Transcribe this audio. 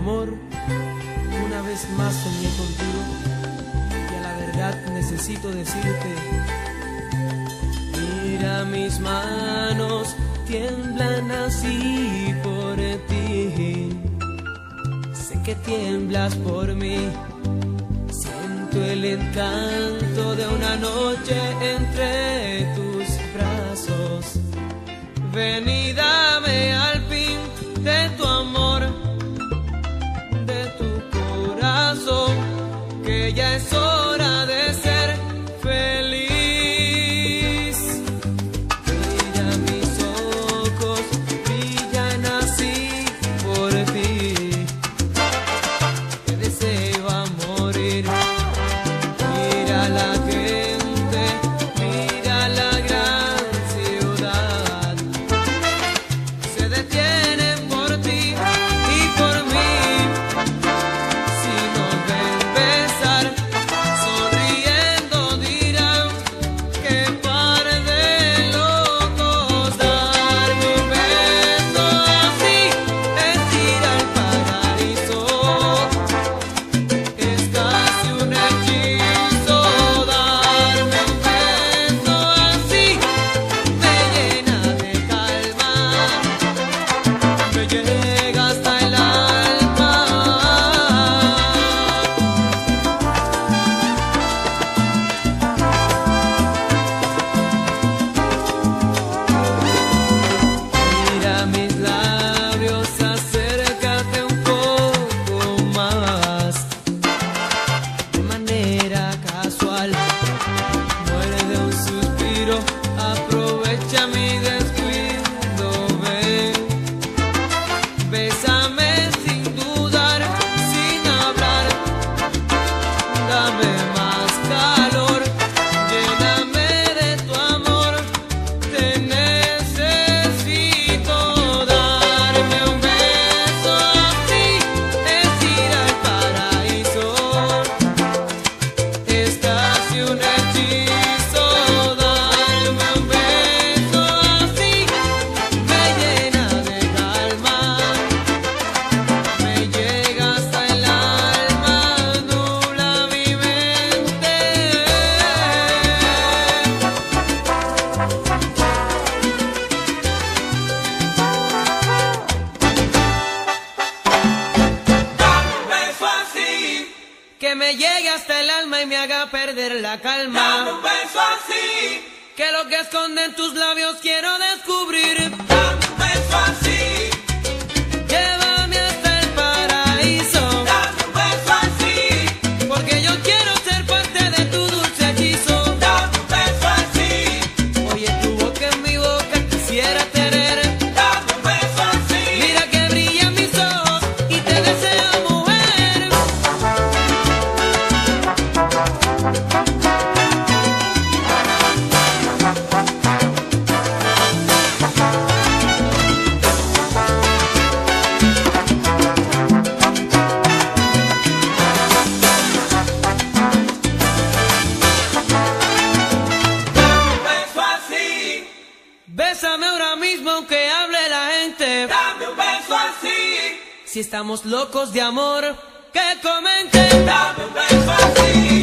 amor, una vez más soñé contigo y a la verdad necesito decirte, mira mis manos tiemblan así por ti, sé que tiemblas por mí, siento el encanto de una noche entre tú besar. llegue hasta el alma y me haga perder la calma. Dame un beso así. Que lo que esconden tus labios quiero descubrir. Dame un beso así. dame un beso así. Si estamos locos de amor, que comenten, dame un beso así.